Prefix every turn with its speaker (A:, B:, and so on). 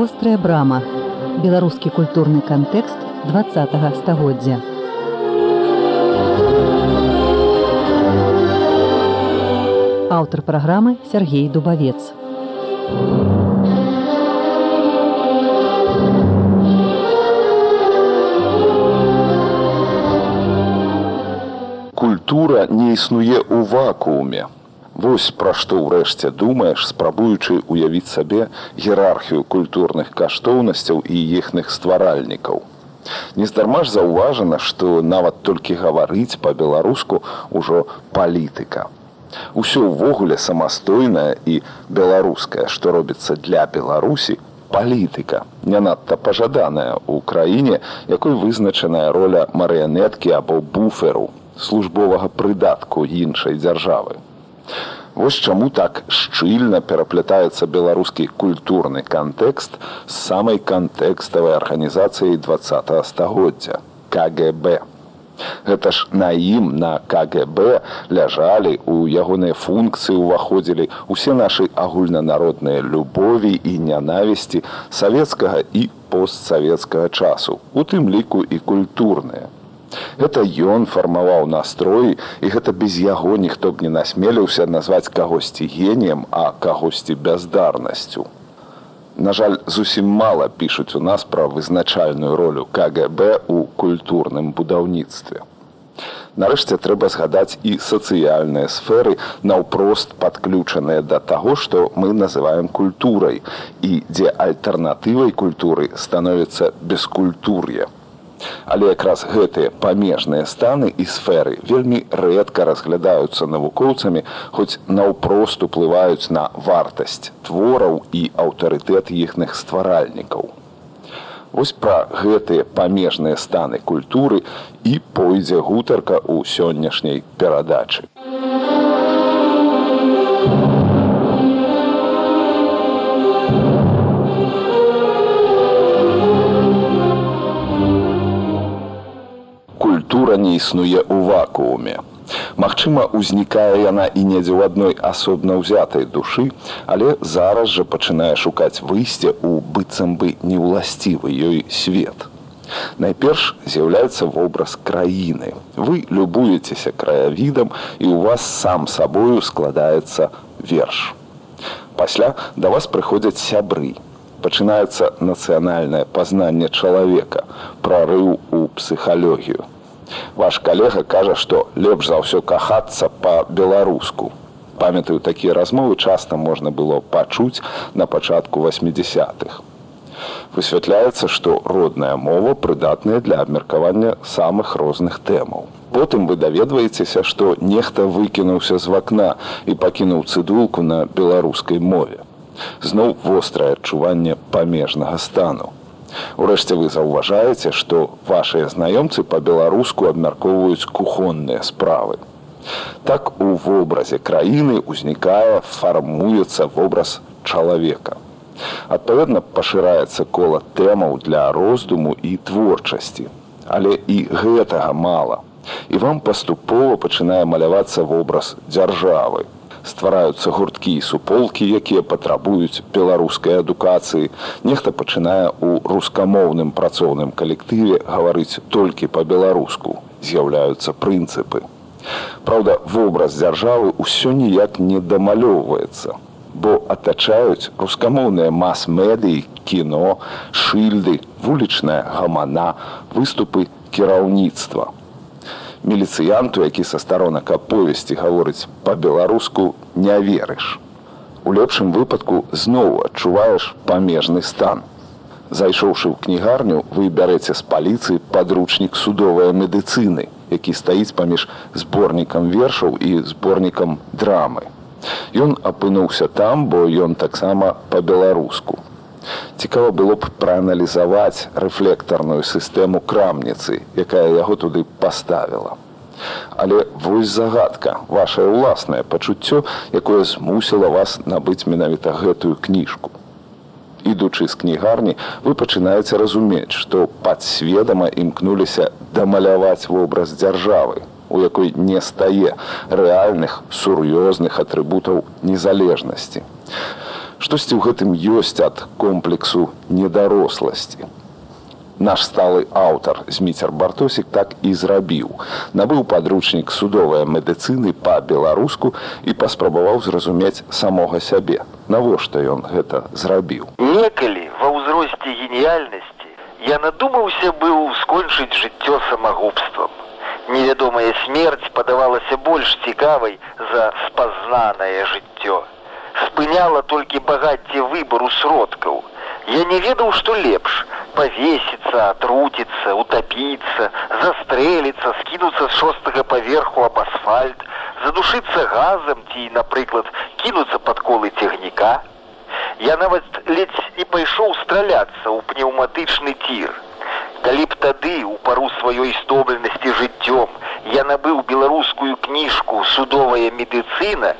A: вострая брама беларускі культурны кантэкст два стагоддзя. Аўтар праграмы Сергей дубавец.
B: Культура не існуе ў вакууме Вось пра што ўрэшце думаеш, спрабуючы ўявіць сабе іерархію культурных каштоўнасцяў і іхных стваральнікаў. Нездарма ж заўважана, што нават толькі гаварыць па-беларуску ўжо палітыка. Усё ўвогуле самастойнае і беларускае, што робіцца для Беларусі, палітыка, не надта пажаданая ў краіне, якой вызначаная роля марыянеткі або буферу, службовага прыдатку іншай дзяржавы. Вось чаму так шчыльна пераплятаецца беларускі культурны кантэкст з самай кантэкставай арганізацыяй два стагоддзя КГБ. Гэта ж на ім на КГБ ляжалі у ягоныя функцыі ўваходзілі усе нашы агульнанародныя любові і нянавісці савецкага і постсавецкага часу, у тым ліку і культурныя. Гэта ён фармаваў настрой і гэта без яго ніхто б не насмеліўся назваць кагосьці геніем, а кагосьці бяздарнасцю. На жаль, зусім мала пішуць у нас пра вызначальную ролю КГБ у культурным будаўніцтве. Нарэшце трэба згадаць і сацыяльныя сферы наўпрост падключаныя да таго, што мы называем культурай і дзе альтэрнатывай культуры становіцца бескультур'е. Але якраз гэтыя памежныя станы і сферы вельмі рэдка разглядаюцца навукоўцамі, хоць наўпрост уплываюць на вартасць твораў і аўтарытэт іхных стваральнікаў. Вось пра гэтыя памежныя станы культуры і пойдзе гутарка ў сённяшняй перадачы. Не існуе ў вакууме. Магчыма, узнікае яна і недзе ў адной асобна ўзятай душы, але зараз жа пачынае шукаць выйсце ў быццам бы неўласцівы ёй свет. Найперш з'яўляецца вобраз краіны. Вы любуецеся краявідам і ў вас сам сабою складаецца верш. Пасля да вас прыходзяць сябры. Пачынаецца нацыянальнае пазнанне чалавека, прарыў у псіхалогію. Ваш калега кажа, што лепш за ўсё кахацца па-беларуску. Памятаю, такія размовы часта можна было пачуць на пачатку 80-х. Высвятляецца, што родная мова прыдатная для абмеркавання самых розных тэмаў. Потым вы даведваецеся, што нехта выкінуўся з вакна і пакінуў цыдулку на беларускай мове. Зноў вострае адчуванне памежнага стану. Урэшце вы заўважаеце, што вашыя знаёмцы па-беларуску абмяркоўваюць кухонныя справы. Так у вобразе краіны ўзнікае, фармуецца вобраз чалавека. Адпаведна пашыраецца кола тэмаў для роздуму і творчасці. Але і гэтага мала. І вам паступова пачынае малявацца вобраз дзяржавы, ствараюцца гурткі і суполкі, якія патрабуюць беларускай адукацыі. Нехта пачынае ў рускамоўным працоўным калектыве гаварыць толькі па-беларуску, з'яўляюцца прынцыпы. Праўда, вобраз дзяржавы ўсё ніяк не дамалёўваецца, бо атачаюць рускамоўныя мас-медыі, кіно, шыльды, вулічная гамана, выступы кіраўніцтва міліцыянту, які са старонак аповесці гаворыць па-беларуску не верыш. У лепшым выпадку зноў адчуваеш памежны стан. Зайшоўшы ў кнігарню, вы бярэце з паліцыі падручнік судовай медыцыны, які стаіць паміж зборнікам вершаў і зборнікам драмы. Ён апынуўся там, бо ён таксама па-беларуску. Цікава было б прааналізаваць рэфлектарную сістэму крамніцы, якая яго туды паставіла. Але вось загадка, вашае ўласнае пачуццё, якое змусіла вас набыць менавіта гэтую кніжку. Ідучы з кнігарні, вы пачынаеце разумець, што падсведама імкнуліся дамаляваць вобраз дзяржавы, у якой не стае рэальных сур'ёзных атрыбутаў незалежнасці Штосьці ў гэтым ёсць ад комплексу недаросласці. Наш сталы аўтар зміцер бартосік так і зрабіў. Набыў падручнік судовая медыцыны па-беларуску і паспрабаваў зразумець самога сябе. Навошта ён гэта зрабіў.
C: Некалі ва ўзросце геніяльнасці я надумаўся быў скончыць жыццё самагубствам. Невядомая смерць падавалася больш цікавай за спазнанае жыццё. Спыняла толькі багацце выбару сродкаў. Я не ведаў, што лепш повеситься, отрутиться, утопиться, застрелиться, скинуться с шостого поверху об асфальт, задушиться газом ці, напрыклад, кинуться под колы цягніка. Я нават ледзь не пайшоў страляцца ў пнеўматычны тир. Калі б тады у пару сваёй істомленасці жыццём я набыў беларускую кніжку судовая медыцына,